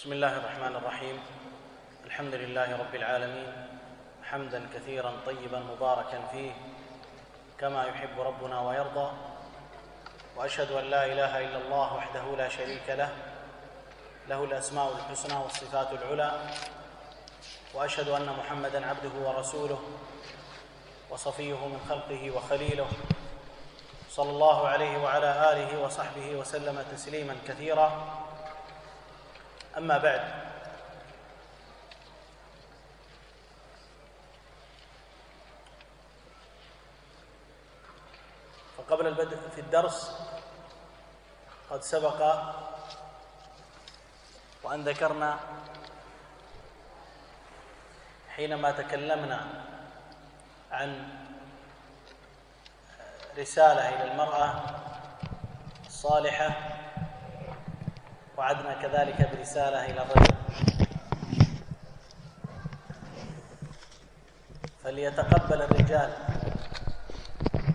بسم الله الرحمن الرحيم الحمد لله رب العالمين حمدا كثيرا طيبا مباركا فيه كما يحب ربنا ويرضى واشهد ان لا اله الا الله وحده لا شريك له له الاسماء الحسنى والصفات العلى واشهد ان محمدا عبده ورسوله وصفيه من خلقه وخليله صلى الله عليه وعلى اله وصحبه وسلم تسليما كثيرا أما بعد. فقبل البدء في الدرس قد سبق وأن ذكرنا حينما تكلمنا عن رسالة إلى المرأة الصالحة وعدنا كذلك برسالة إلى الرجل. فليتقبل الرجال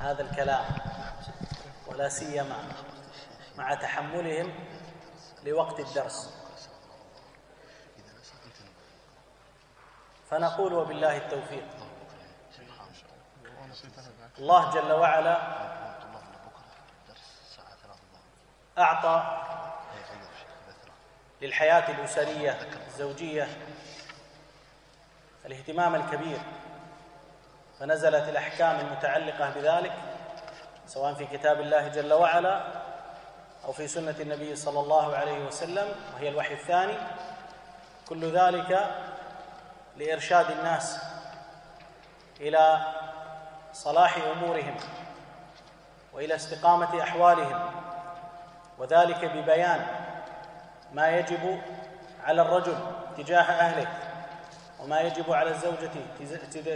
هذا الكلام ولا سيما مع تحملهم لوقت الدرس. فنقول وبالله التوفيق. الله جل وعلا أعطى للحياة الأسرية الزوجية الاهتمام الكبير. فنزلت الأحكام المتعلقة بذلك سواء في كتاب الله جل وعلا أو في سنة النبي صلى الله عليه وسلم وهي الوحي الثاني. كل ذلك لإرشاد الناس إلى صلاح أمورهم وإلى استقامة أحوالهم وذلك ببيان ما يجب على الرجل تجاه أهله وما يجب على الزوجة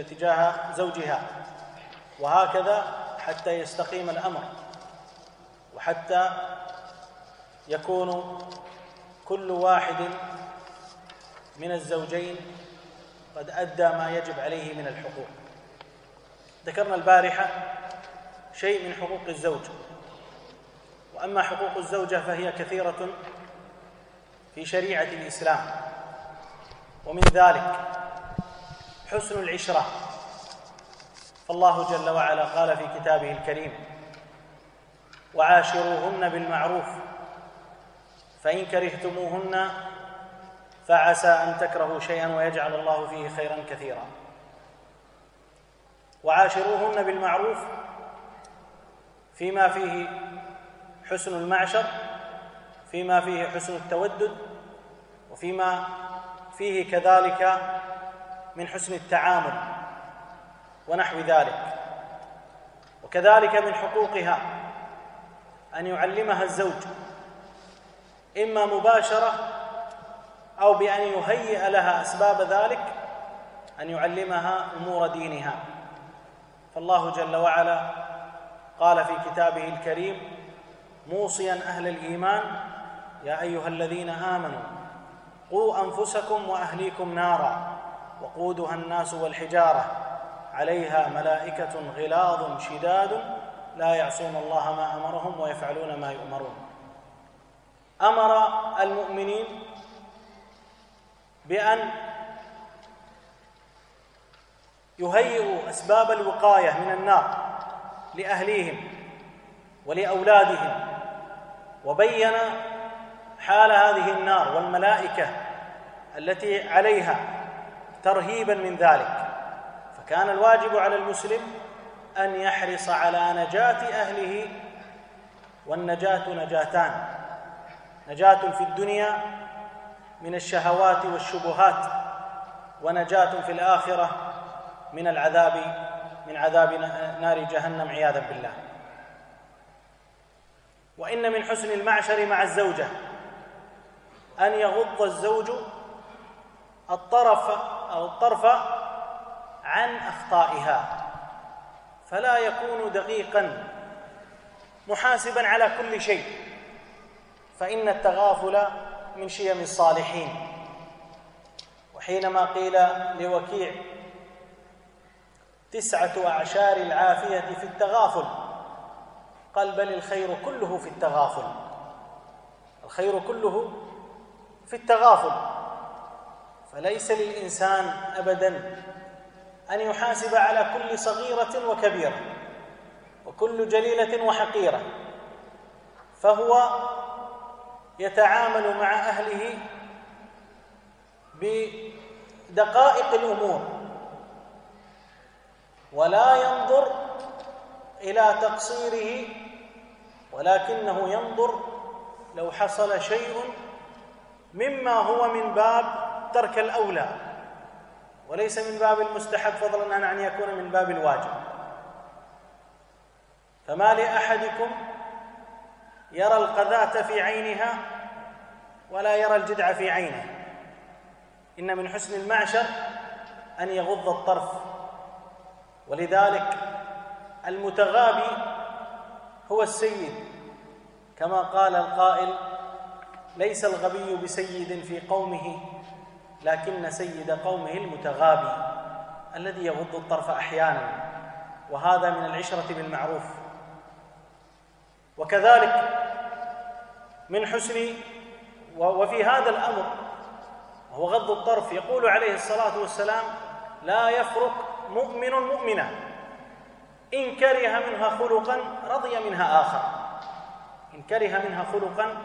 تجاه زوجها. وهكذا حتى يستقيم الأمر وحتى يكون كل واحد من الزوجين قد أدى ما يجب عليه من الحقوق. ذكرنا البارحة شيء من حقوق الزوج. وأما حقوق الزوجة فهي كثيرة في شريعة الإسلام. ومن ذلك حسن العشرة. فالله جل وعلا قال في كتابه الكريم وعاشروهن بالمعروف فإن كرهتموهن فعسى أن تكرهوا شيئا ويجعل الله فيه خيرا كثيرا. وعاشروهن بالمعروف فيما فيه حسن المعشر فيما فيه حسن التودد وفيما فيه كذلك من حسن التعامل ونحو ذلك. وكذلك من حقوقها أن يعلمها الزوج إما مباشرة أو بأن يهيئ لها أسباب ذلك أن يعلمها أمور دينها. فالله جل وعلا قال في كتابه الكريم موصيا أهل الإيمان يا أيها الذين آمنوا قوا أنفسكم وأهليكم نارا وقودها الناس والحجارة. عليها ملائكة غلاظ شداد لا يعصون الله ما أمرهم ويفعلون ما يؤمرون. أمر المؤمنين بأن يهيئوا أسباب الوقاية من النار لأهليهم ولأولادهم وبين حال هذه النار والملائكة التي عليها ترهيبا من ذلك. فكان الواجب على المسلم أن يحرص على نجاة أهله والنجاة نجاتان. نجاة في الدنيا من الشهوات والشبهات ونجاة في الآخرة من العذاب من عذاب نار جهنم عياذا بالله. وإن من حسن المعشر مع الزوجة. أن يغض الزوج الطرف أو الطرف عن أخطائها فلا يكون دقيقا محاسبا على كل شيء فإن التغافل من شيم الصالحين. وحينما قيل لوكيع تسعة اعشار العافية في التغافل قال بل الخير كله في التغافل الخير كله في التغافل. فليس للإنسان أبدا أن يحاسب على كل صغيرة وكبيرة وكل جليلة وحقيرة فهو يتعامل مع أهله بدقائق الأمور ولا ينظر إلى تقصيره ولكنه ينظر لو حصل شيء مما هو من باب ترك الأولى وليس من باب المستحب فضلا عن أن يكون من باب الواجب. فما لأحدكم يرى القذاة في عينها ولا يرى الجدع في عينه. إن من حسن المعشر أن يغض الطرف. ولذلك المتغابي هو السيد كما قال القائل ليس الغبي بسيد في قومه لكن سيد قومه المتغابي الذي يغض الطرف أحيانا وهذا من العشرة بالمعروف. وكذلك من حسن وفي هذا الأمر وهو غض الطرف يقول عليه الصلاة والسلام لا يفرق مؤمن مؤمنا إن كره منها خلقا رضي منها آخر. إن كره منها خلقا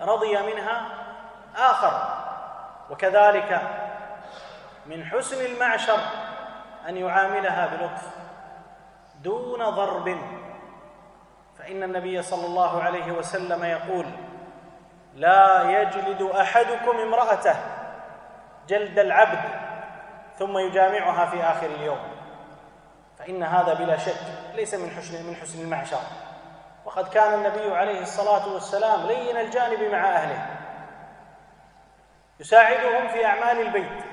رضي منها آخر. وكذلك من حسن المعشر أن يعاملها بلطف دون ضرب. فإن النبي صلى الله عليه وسلم يقول لا يجلد أحدكم امرأته جلد العبد ثم يجامعها في آخر اليوم. فإن هذا بلا شك ليس من حسن من حسن المعشر. وقد كان النبي عليه الصلاة والسلام لين الجانب مع أهله. يساعدهم في أعمال البيت.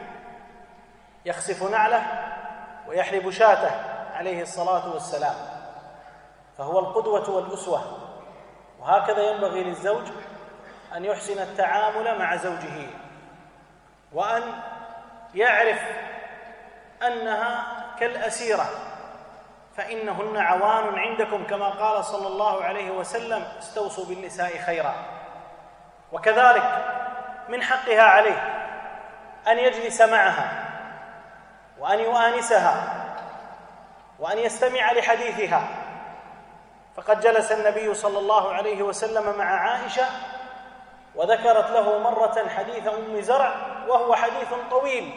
يخسف نعله ويحلب شاته عليه الصلاة والسلام. فهو القدوة والأسوة. وهكذا ينبغي للزوج أن يحسن التعامل مع زوجه. وأن يعرف أنها كالأسيرة. فإنهن عوان عندكم كما قال صلى الله عليه وسلم استوصوا بالنساء خيرا. وكذلك من حقها عليه أن يجلس معها وأن يؤانسها وأن يستمع لحديثها. فقد جلس النبي صلى الله عليه وسلم مع عائشة وذكرت له مرة حديث أم زرع وهو حديث طويل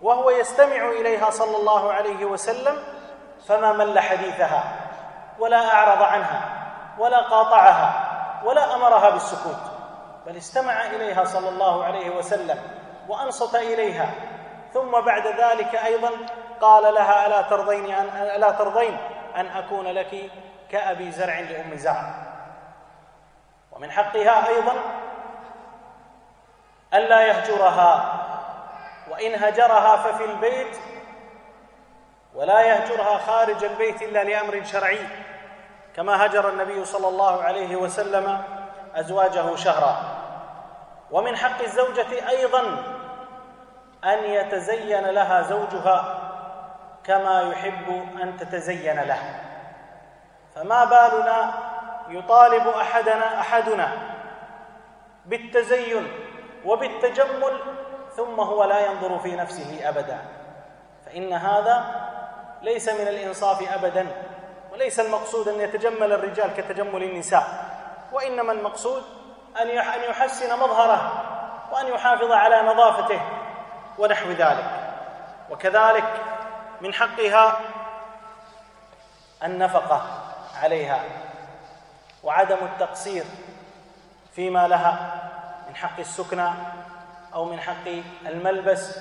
وهو يستمع إليها صلى الله عليه وسلم فما مل حديثها ولا أعرض عنها ولا قاطعها ولا أمرها بالسكوت بل استمع إليها صلى الله عليه وسلم وأنصت إليها. ثم بعد ذلك أيضا قال لها ألا ترضين ان ألا ترضين أن أكون لك كأبي زرع لأم زرع ومن حقها أيضا الا يهجرها وإن هجرها ففي البيت ولا يهجرها خارج البيت إلا لأمر شرعي كما هجر النبي صلى الله عليه وسلم أزواجه شهرا. ومن حق الزوجة أيضا أن يتزين لها زوجها كما يحب أن تتزين له. فما بالنا يطالب أحدنا أحدنا بالتزين وبالتجمل ثم هو لا ينظر في نفسه ابدا. فإن هذا ليس من الإنصاف ابدا وليس المقصود أن يتجمل الرجال كتجمل النساء وإنما المقصود أن أن يحسن مظهره وأن يحافظ على نظافته ونحو ذلك. وكذلك من حقها النفقة عليها وعدم التقصير فيما لها من حق السكنى أو من حق الملبس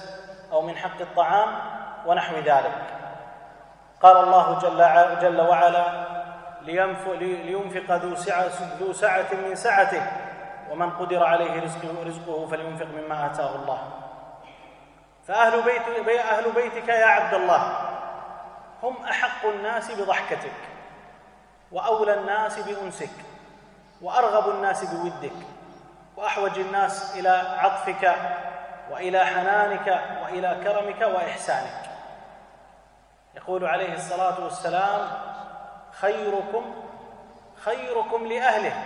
أو من حق الطعام ونحو ذلك. قال الله جل, جل وعلا لينفق ذو سعة, ذو سعة من سعته ومن قدر عليه رزقه, رزقه فلينفق مما آتاه الله. فأهل بيت أهل بيتك يا عبد الله هم أحق الناس بضحكتك وأولى الناس بأنسك وأرغب الناس بودك وأحوج الناس إلى عطفك وإلى حنانك وإلى كرمك وإحسانك. يقول عليه الصلاة والسلام خيركم خيركم لأهله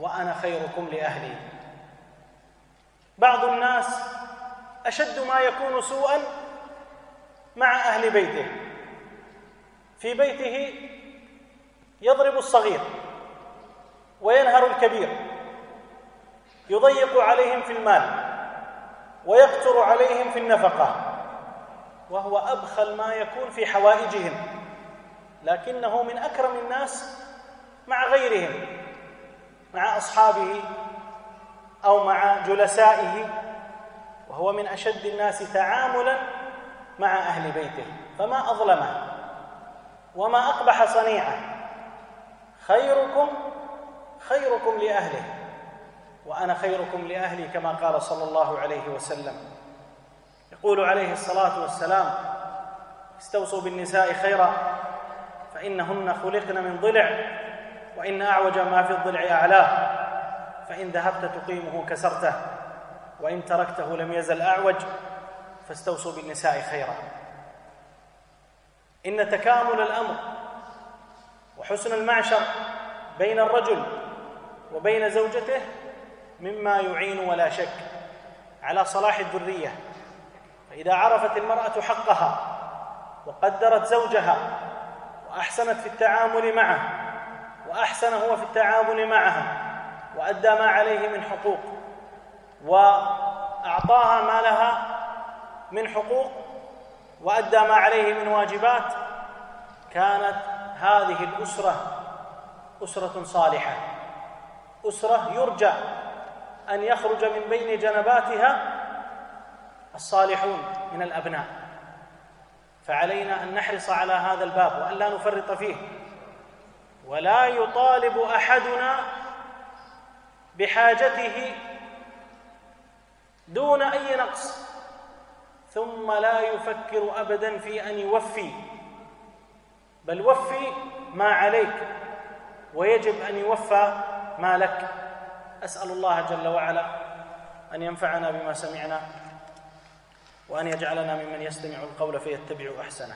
وأنا خيركم لأهلي. بعض الناس أشد ما يكون سوءا مع أهل بيته. في بيته يضرب الصغير وينهر الكبير يضيق عليهم في المال ويقتر عليهم في النفقة. وهو أبخل ما يكون في حوائجهم لكنه من أكرم الناس مع غيرهم مع أصحابه أو مع جلسائه وهو من أشد الناس تعاملا مع أهل بيته. فما أظلمه وما أقبح صنيعه خيركم خيركم لأهله وأنا خيركم لأهلي كما قال صلى الله عليه وسلم. يقول عليه الصلاة والسلام استوصوا بالنساء خيرا فإنهن خلقن من ضلع وإن أعوج ما في الضلع اعلاه فإن ذهبت تقيمه كسرته وإن تركته لم يزل أعوج فاستوصوا بالنساء خيرا. إن تكامل الأمر وحسن المعشر بين الرجل وبين زوجته مما يعين ولا شك على صلاح الذرية فإذا عرفت المرأة حقها وقدرت زوجها وأحسنت في التعامل معه وأحسن هو في التعامل معها وأدى ما عليه من حقوق وأعطاها ما لها من حقوق وأدى ما عليه من واجبات كانت هذه الأسرة أسرة صالحة. أسرة يرجى أن يخرج من بين جنباتها الصالحون من الأبناء. فعلينا أن نحرص على هذا الباب وأن لا نفرط فيه. ولا يطالب أحدنا بحاجته دون أي نقص. ثم لا يفكر ابدا في أن يوفي. بل وفي ما عليك. ويجب أن يوفى ما لك. أسأل الله جل وعلا أن ينفعنا بما سمعنا. وأن يجعلنا ممن يستمع القول فيتبع أحسنه.